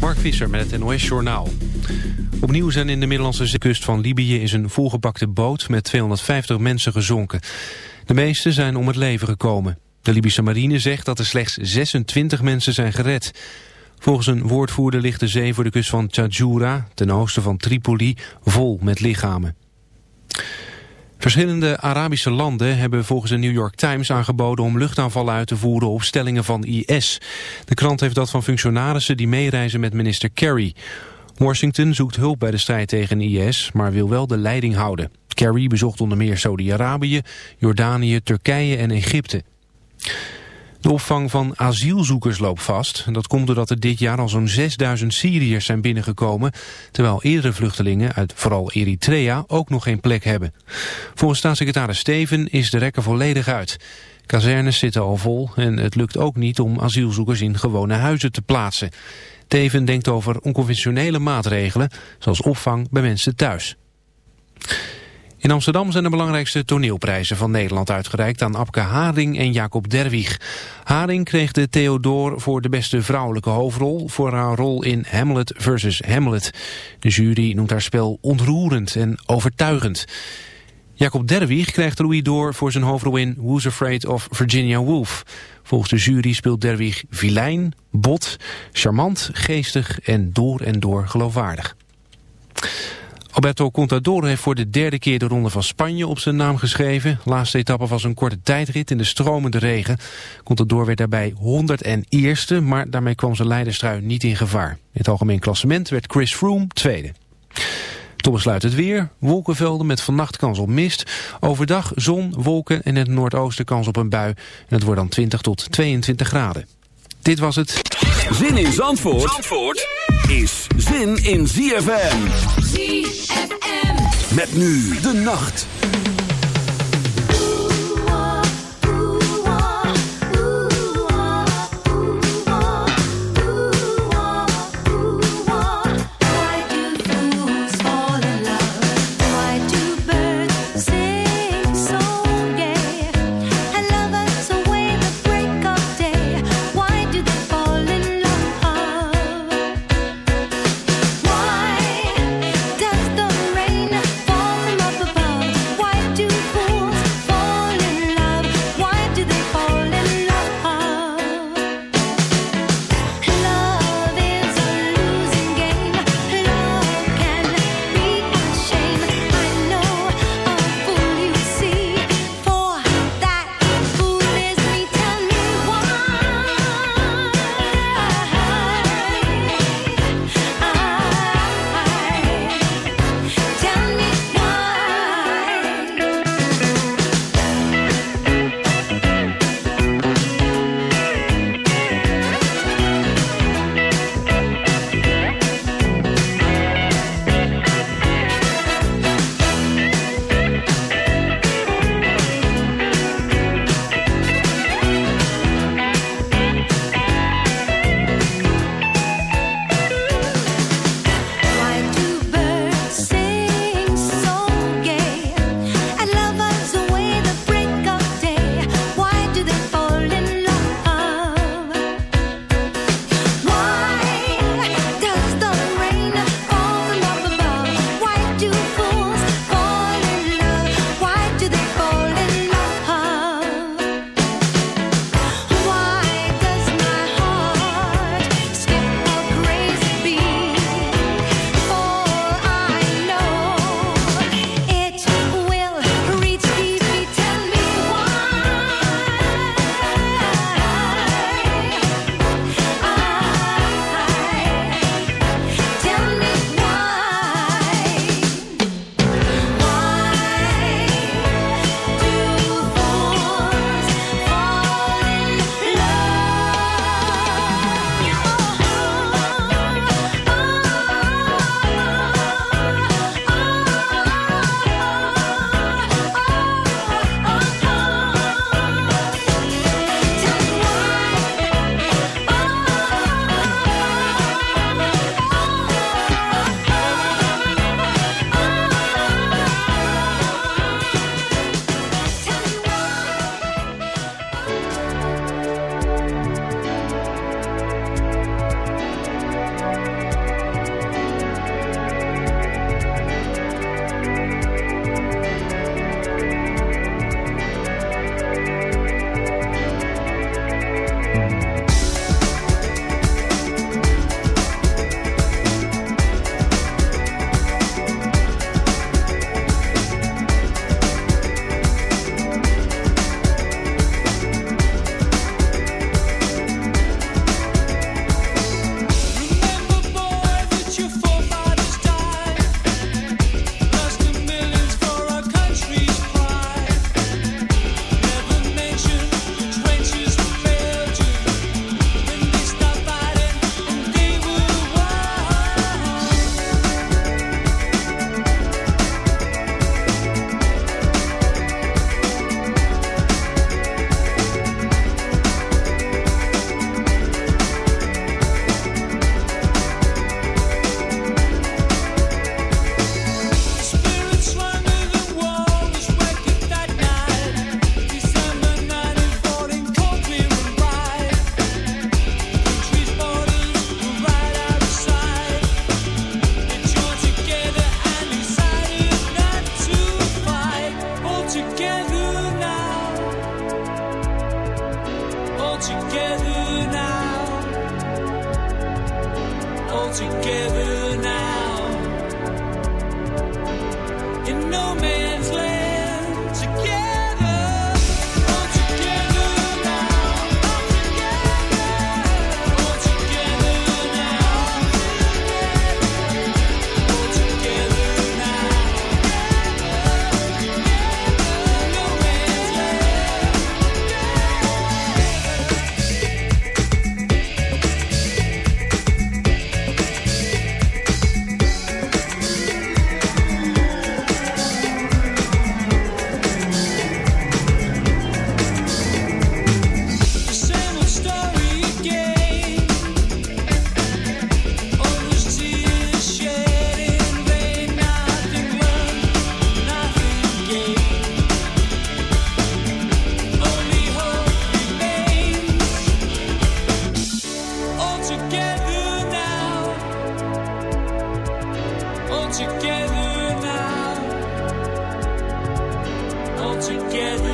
Mark Visser met het NOS Journaal. Opnieuw zijn in de Middellandse kust van Libië is een volgepakte boot met 250 mensen gezonken. De meeste zijn om het leven gekomen. De Libische marine zegt dat er slechts 26 mensen zijn gered. Volgens een woordvoerder ligt de zee voor de kust van Tadjoura, ten oosten van Tripoli, vol met lichamen. Verschillende Arabische landen hebben volgens de New York Times aangeboden om luchtaanvallen uit te voeren op stellingen van IS. De krant heeft dat van functionarissen die meereizen met minister Kerry. Washington zoekt hulp bij de strijd tegen IS, maar wil wel de leiding houden. Kerry bezocht onder meer Saudi-Arabië, Jordanië, Turkije en Egypte. De opvang van asielzoekers loopt vast. Dat komt doordat er dit jaar al zo'n 6000 Syriërs zijn binnengekomen... terwijl eerdere vluchtelingen uit vooral Eritrea ook nog geen plek hebben. Volgens staatssecretaris Steven is de rekker volledig uit. Kazernes zitten al vol en het lukt ook niet om asielzoekers in gewone huizen te plaatsen. Teven denkt over onconventionele maatregelen, zoals opvang bij mensen thuis. In Amsterdam zijn de belangrijkste toneelprijzen van Nederland uitgereikt aan Abke Haring en Jacob Derwig. Haring kreeg de Theodor voor de beste vrouwelijke hoofdrol voor haar rol in Hamlet versus Hamlet. De jury noemt haar spel ontroerend en overtuigend. Jacob Derwig krijgt Louis door voor zijn hoofdrol in Who's Afraid of Virginia Woolf. Volgens de jury speelt Derwig vilijn, bot, charmant, geestig en door en door geloofwaardig. Alberto Contador heeft voor de derde keer de Ronde van Spanje op zijn naam geschreven. De laatste etappe was een korte tijdrit in de stromende regen. Contador werd daarbij 101ste, maar daarmee kwam zijn leiderstrui niet in gevaar. In het algemeen klassement werd Chris Froome tweede. Tot besluit het weer. Wolkenvelden met vannacht kans op mist. Overdag zon, wolken en in het noordoosten kans op een bui. En het wordt dan 20 tot 22 graden. Dit was het. Zin in Zandvoort, Zandvoort is zin in ZFM. Met nu de nacht. together now, all together.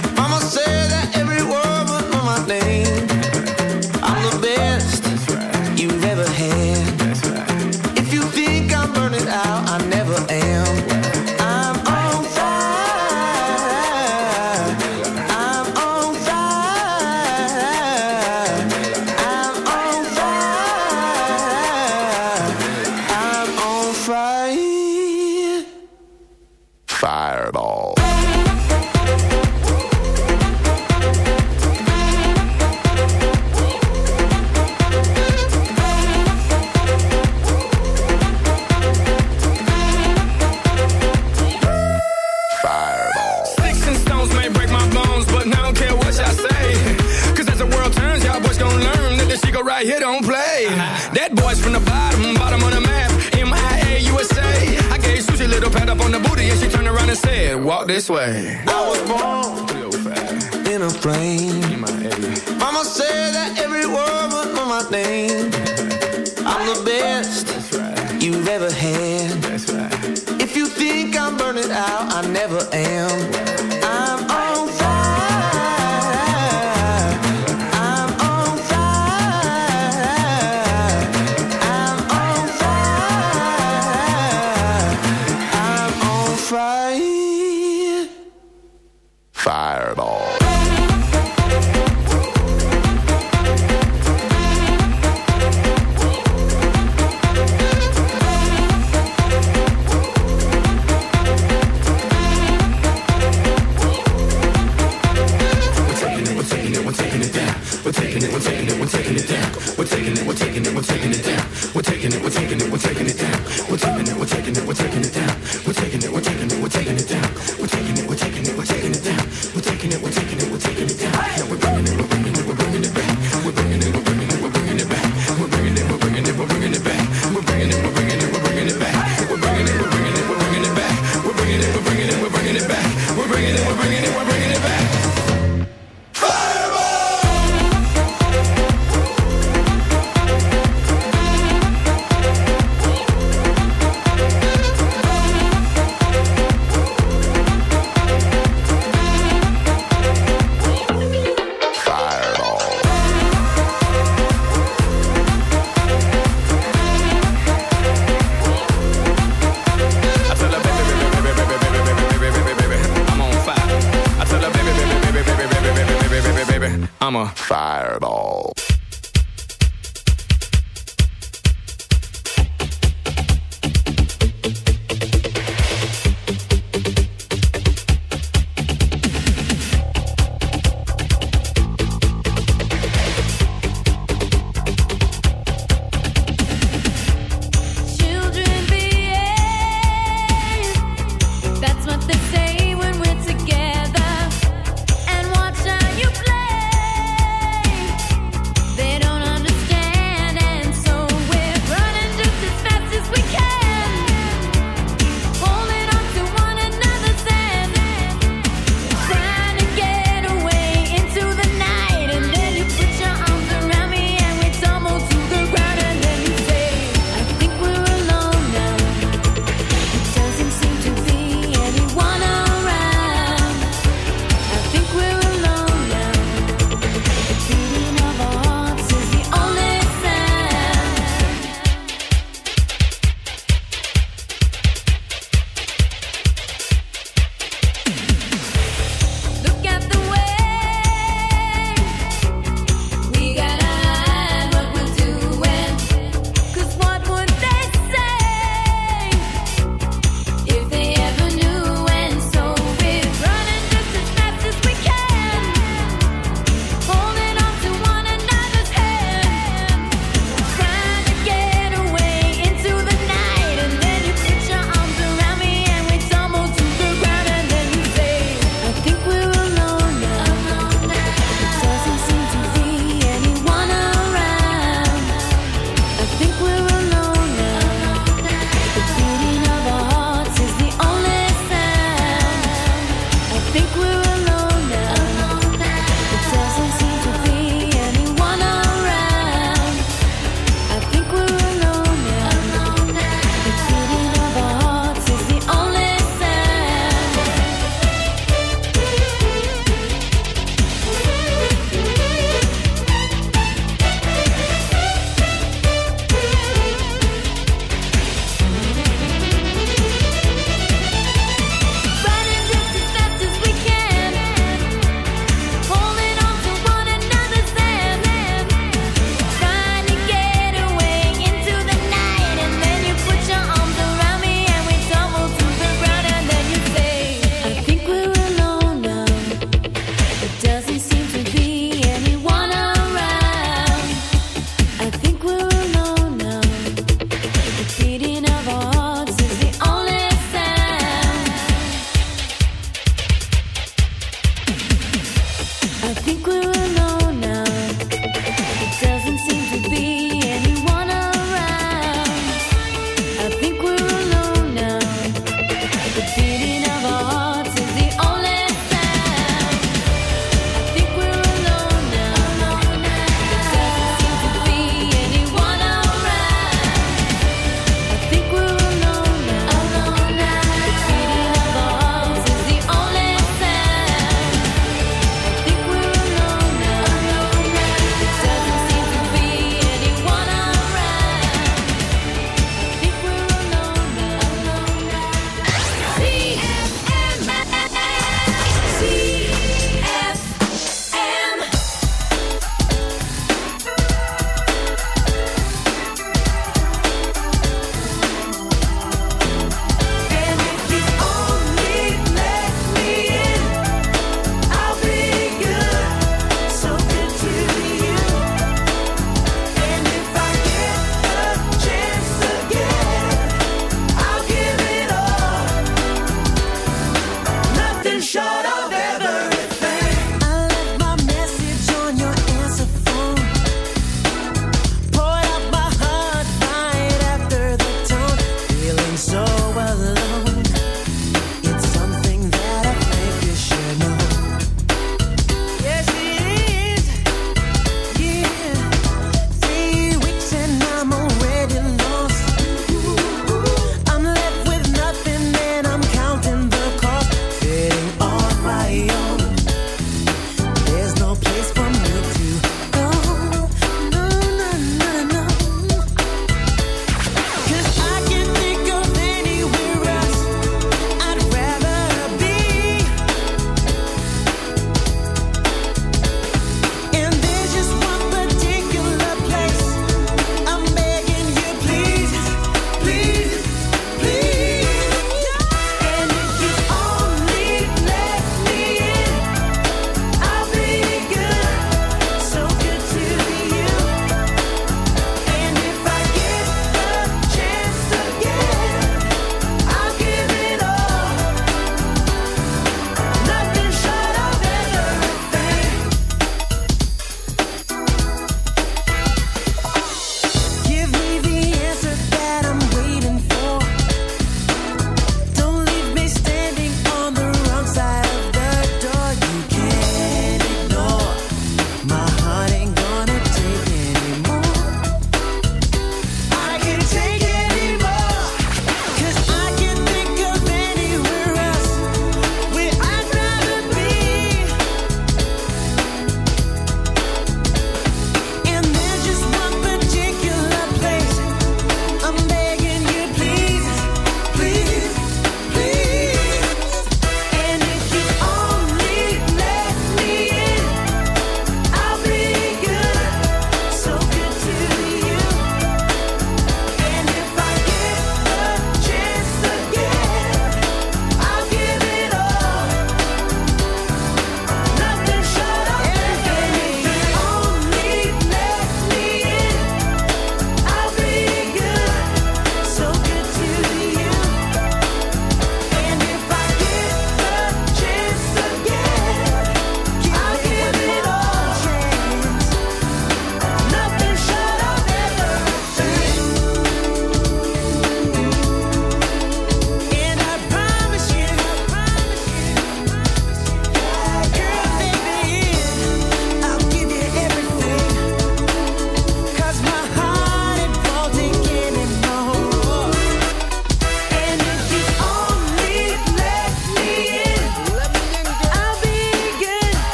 Fireball.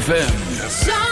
ZFM.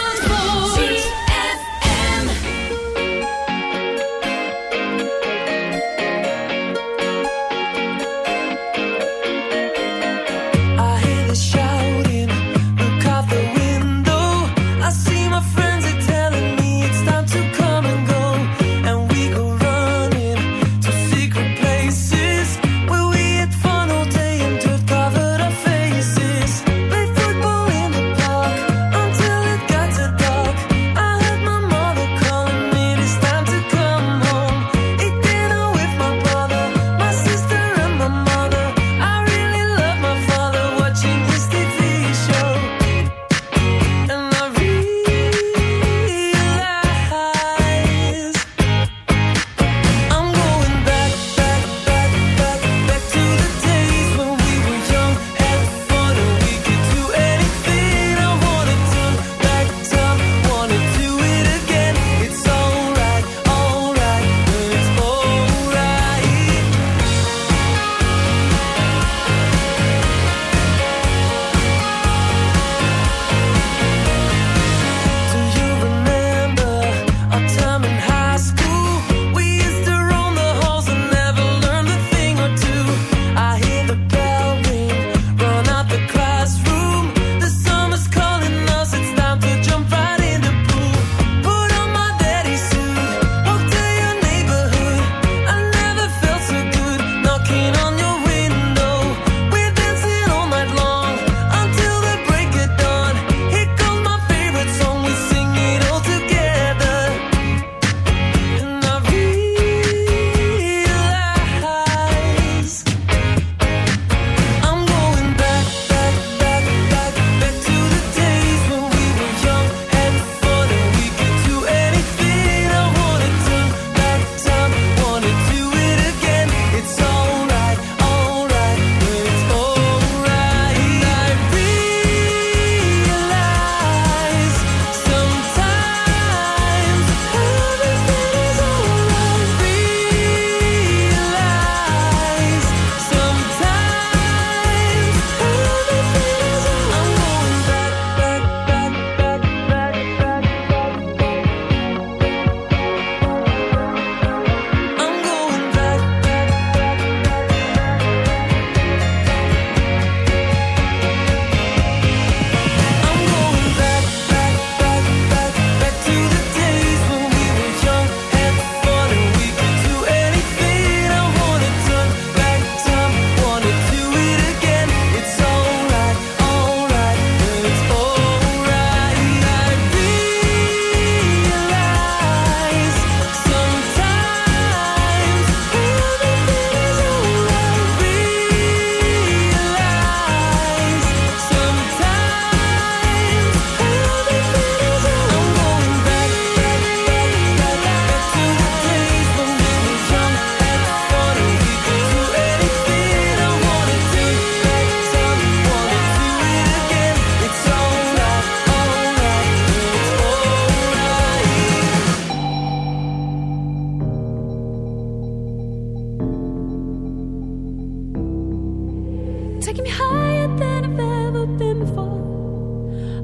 taking me higher than I've ever been before.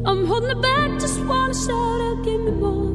I'm holding it back, just wanna shout out, give me more.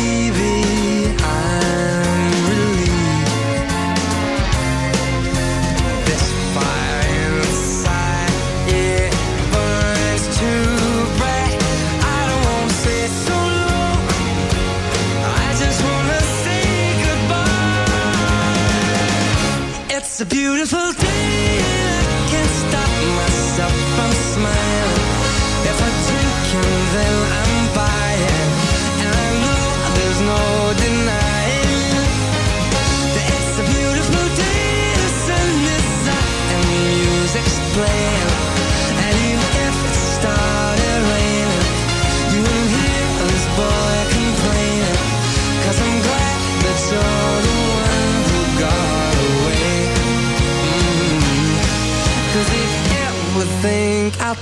a beautiful day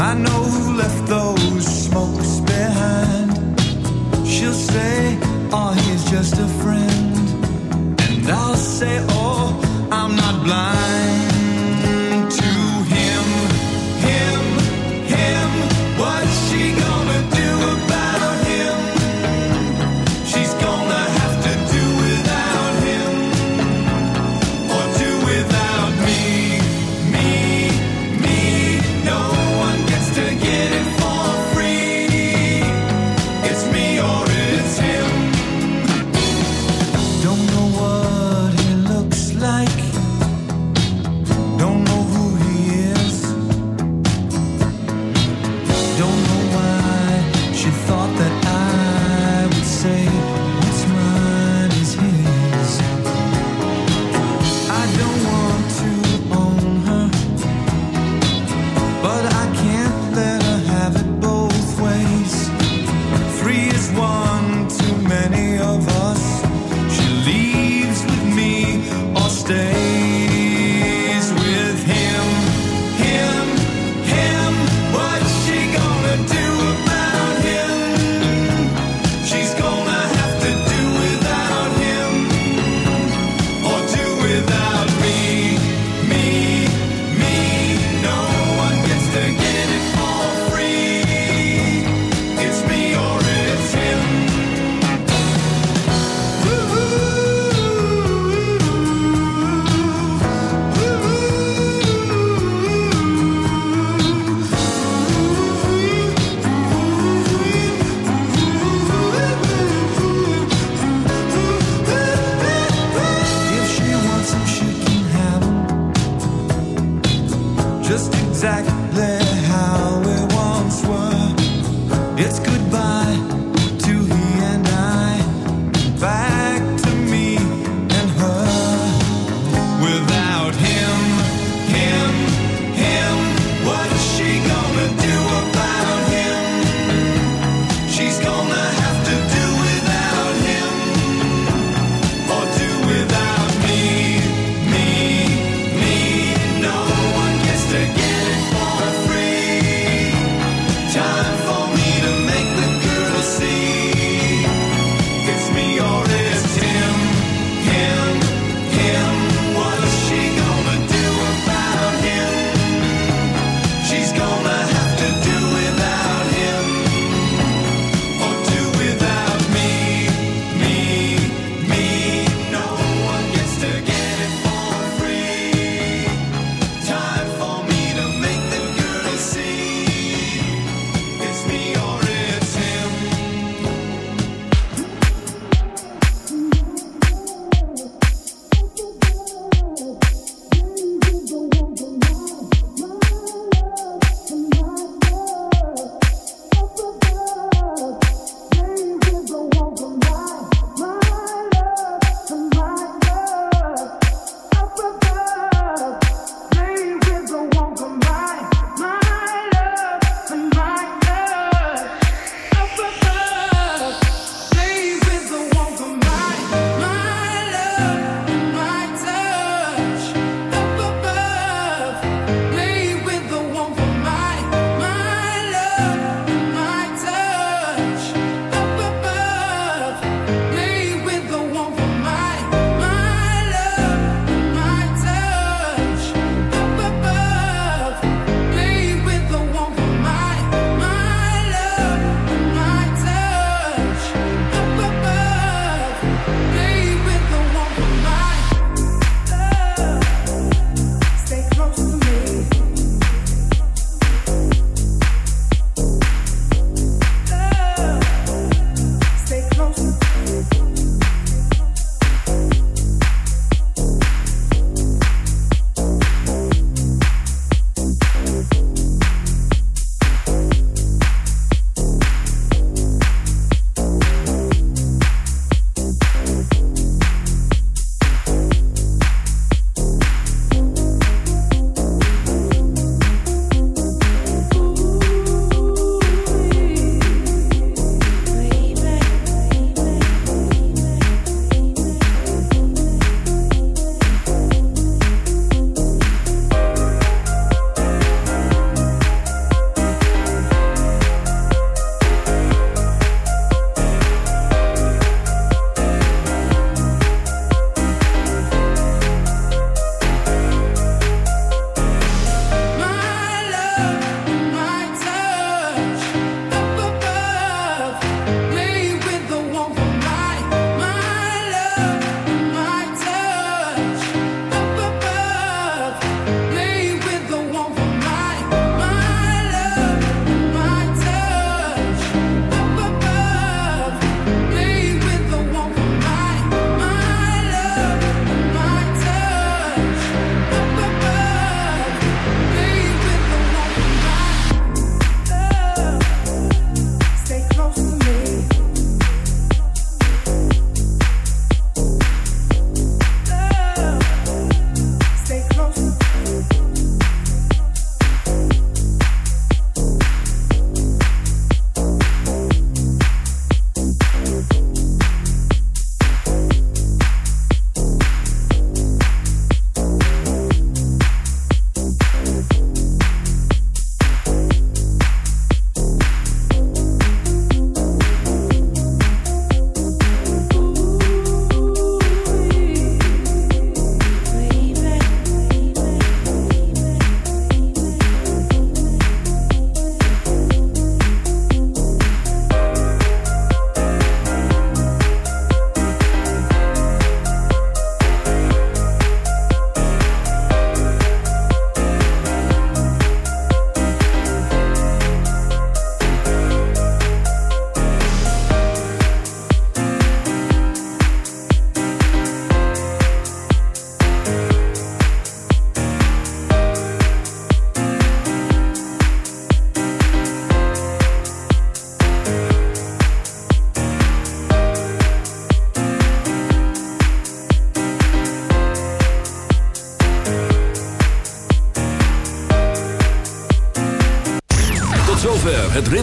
I know who left those smokes behind. She'll say, Oh, he's just a friend. And I'll say, Oh, I'm not blind. exactly.